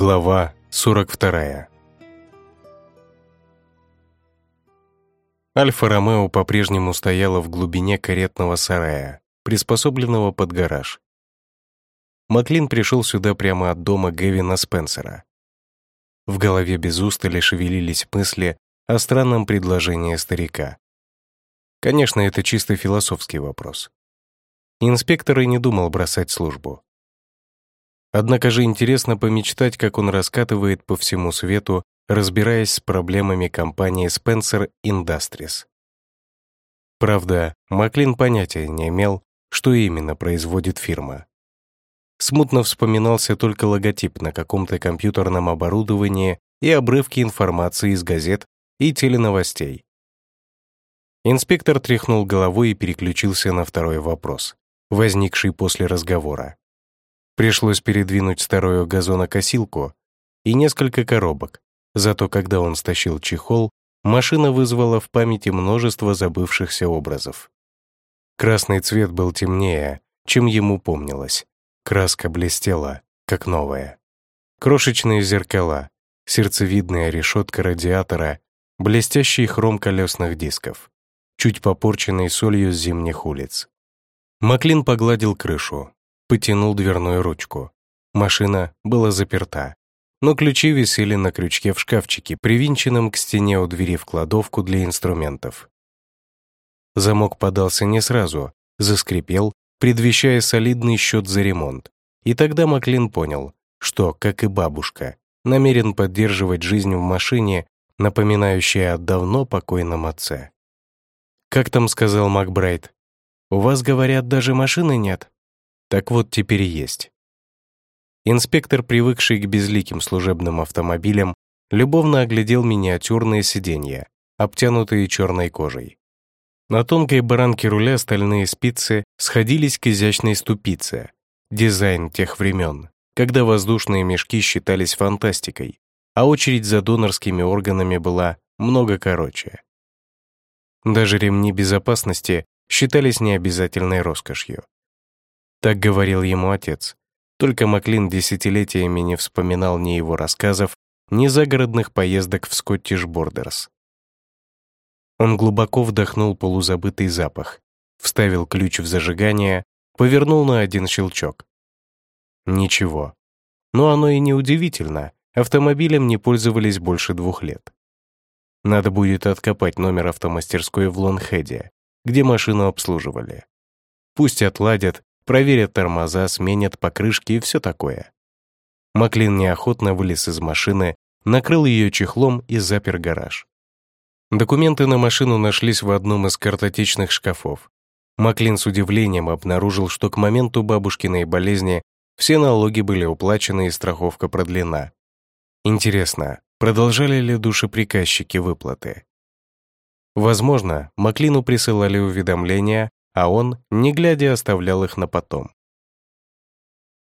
Глава 42 Альфа-Ромео по-прежнему стояла в глубине каретного сарая, приспособленного под гараж. Маклин пришел сюда прямо от дома Гевина Спенсера. В голове без устали шевелились мысли о странном предложении старика. Конечно, это чисто философский вопрос. Инспектор и не думал бросать службу. Однако же интересно помечтать, как он раскатывает по всему свету, разбираясь с проблемами компании Spencer Industries. Правда, Маклин понятия не имел, что именно производит фирма. Смутно вспоминался только логотип на каком-то компьютерном оборудовании и обрывки информации из газет и теленовостей. Инспектор тряхнул головой и переключился на второй вопрос, возникший после разговора. Пришлось передвинуть старую газонокосилку и несколько коробок, зато когда он стащил чехол, машина вызвала в памяти множество забывшихся образов. Красный цвет был темнее, чем ему помнилось. Краска блестела, как новая. Крошечные зеркала, сердцевидная решетка радиатора, блестящий хром колесных дисков, чуть попорченный солью с зимних улиц. Маклин погладил крышу, потянул дверную ручку. Машина была заперта, но ключи висели на крючке в шкафчике, привинченном к стене у двери в кладовку для инструментов. Замок подался не сразу, заскрипел, предвещая солидный счет за ремонт. И тогда Маклин понял, что, как и бабушка, намерен поддерживать жизнь в машине, напоминающей о давно покойном отце. «Как там сказал Макбрайт? У вас, говорят, даже машины нет?» Так вот, теперь есть. Инспектор, привыкший к безликим служебным автомобилям, любовно оглядел миниатюрные сиденья, обтянутые черной кожей. На тонкой баранке руля стальные спицы сходились к изящной ступице. Дизайн тех времен, когда воздушные мешки считались фантастикой, а очередь за донорскими органами была много короче. Даже ремни безопасности считались необязательной роскошью. Так говорил ему отец. Только Маклин десятилетиями не вспоминал ни его рассказов, ни загородных поездок в Скоттиш-Бордерс. Он глубоко вдохнул полузабытый запах, вставил ключ в зажигание, повернул на один щелчок. Ничего. Но оно и не удивительно, автомобилем не пользовались больше двух лет. Надо будет откопать номер автомастерской в Лонхеде, где машину обслуживали. Пусть отладят, проверят тормоза, сменят покрышки и все такое. Маклин неохотно вылез из машины, накрыл ее чехлом и запер гараж. Документы на машину нашлись в одном из картотечных шкафов. Маклин с удивлением обнаружил, что к моменту бабушкиной болезни все налоги были уплачены и страховка продлена. Интересно, продолжали ли душеприказчики выплаты? Возможно, Маклину присылали уведомления, а он, не глядя, оставлял их на потом.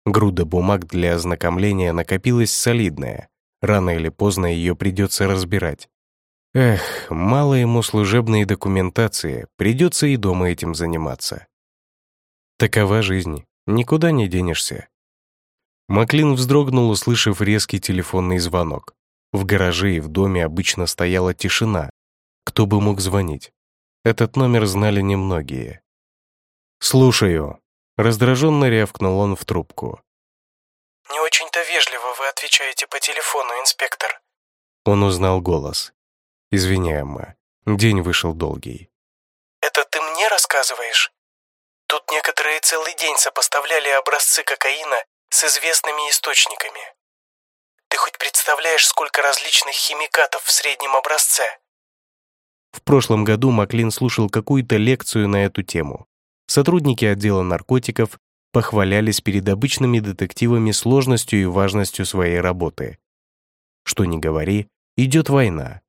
Груда бумаг для ознакомления накопилась солидная. Рано или поздно ее придется разбирать. Эх, мало ему служебной документации, придется и дома этим заниматься. Такова жизнь, никуда не денешься. Маклин вздрогнул, услышав резкий телефонный звонок. В гараже и в доме обычно стояла тишина. Кто бы мог звонить? Этот номер знали немногие. «Слушаю», — раздраженно рявкнул он в трубку. «Не очень-то вежливо вы отвечаете по телефону, инспектор». Он узнал голос. «Извиняемо, день вышел долгий». «Это ты мне рассказываешь? Тут некоторые целый день сопоставляли образцы кокаина с известными источниками. Ты хоть представляешь, сколько различных химикатов в среднем образце?» В прошлом году Маклин слушал какую-то лекцию на эту тему. Сотрудники отдела наркотиков похвалялись перед обычными детективами сложностью и важностью своей работы. Что ни говори, идет война.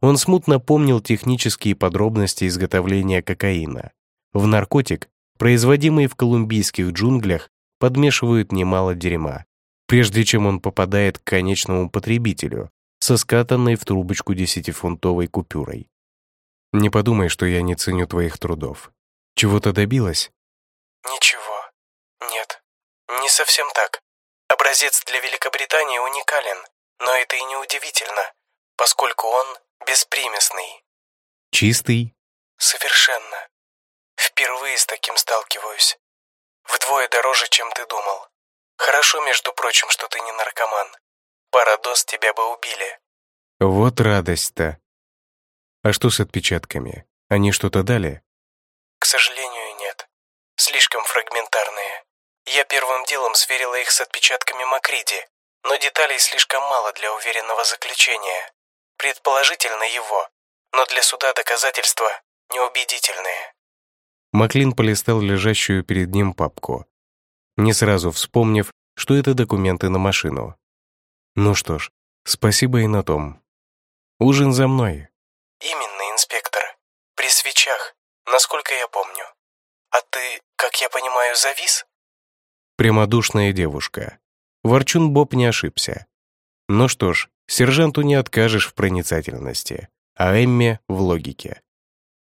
Он смутно помнил технические подробности изготовления кокаина. В наркотик, производимый в колумбийских джунглях, подмешивают немало дерьма, прежде чем он попадает к конечному потребителю со скатанной в трубочку десятифунтовой купюрой. Не подумай, что я не ценю твоих трудов. Чего-то добилась? Ничего. Нет. Не совсем так. Образец для Великобритании уникален, но это и не удивительно, поскольку он беспримесный. Чистый? Совершенно. Впервые с таким сталкиваюсь. Вдвое дороже, чем ты думал. Хорошо, между прочим, что ты не наркоман. Пара доз тебя бы убили. Вот радость-то. А что с отпечатками? Они что-то дали? К сожалению, нет. Слишком фрагментарные. Я первым делом сверила их с отпечатками Макриди, но деталей слишком мало для уверенного заключения. Предположительно его, но для суда доказательства неубедительные. Маклин полистал лежащую перед ним папку, не сразу вспомнив, что это документы на машину. Ну что ж, спасибо и на том. Ужин за мной. Именно, инспектор. При свечах, насколько я помню. А ты, как я понимаю, завис? Прямодушная девушка. Ворчун Боб не ошибся. Ну что ж, сержанту не откажешь в проницательности, а Эмме — в логике.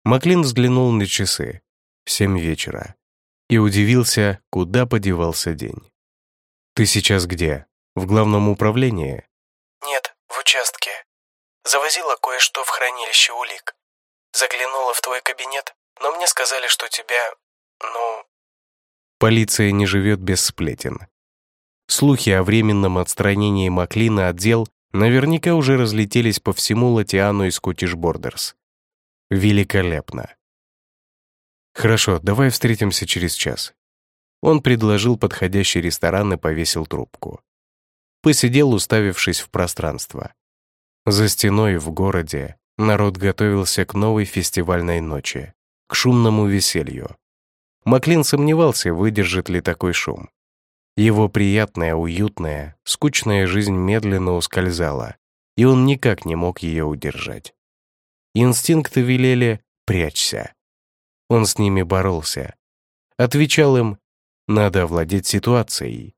Маклин взглянул на часы. Семь вечера. И удивился, куда подевался день. «Ты сейчас где? В главном управлении?» Нет, в участке. Завозила кое-что в хранилище улик. Заглянула в твой кабинет, но мне сказали, что тебя... ну... Полиция не живет без сплетен. Слухи о временном отстранении Маклина от дел наверняка уже разлетелись по всему Латиану и Скоттиш Бордерс. Великолепно. Хорошо, давай встретимся через час. Он предложил подходящий ресторан и повесил трубку. Посидел, уставившись в пространство. За стеной в городе народ готовился к новой фестивальной ночи, к шумному веселью. Маклин сомневался, выдержит ли такой шум. Его приятная, уютная, скучная жизнь медленно ускользала, и он никак не мог ее удержать. Инстинкты велели «прячься». Он с ними боролся. Отвечал им «надо овладеть ситуацией».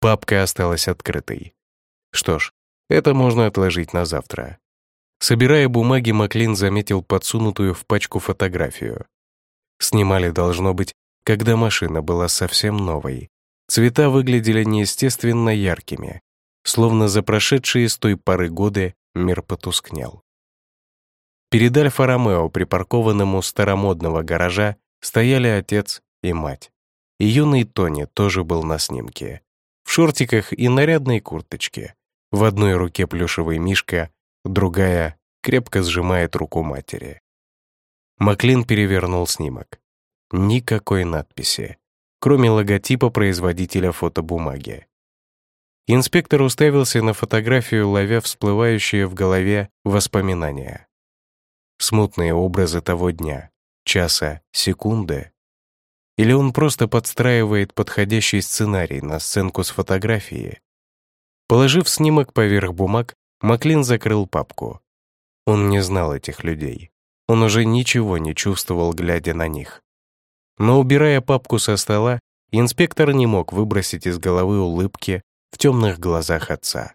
Папка осталась открытой. Что ж, это можно отложить на завтра. Собирая бумаги, Маклин заметил подсунутую в пачку фотографию. Снимали, должно быть, когда машина была совсем новой, Цвета выглядели неестественно яркими, словно за прошедшие с той поры годы мир потускнел. Перед Альфа-Ромео, припаркованным у старомодного гаража, стояли отец и мать. И юный Тони тоже был на снимке. В шортиках и нарядной курточке. В одной руке плюшевый мишка, другая крепко сжимает руку матери. Маклин перевернул снимок. Никакой надписи кроме логотипа производителя фотобумаги. Инспектор уставился на фотографию, ловя всплывающие в голове воспоминания. Смутные образы того дня, часа, секунды. Или он просто подстраивает подходящий сценарий на сценку с фотографией. Положив снимок поверх бумаг, Маклин закрыл папку. Он не знал этих людей. Он уже ничего не чувствовал, глядя на них. Но убирая папку со стола, инспектор не мог выбросить из головы улыбки в темных глазах отца.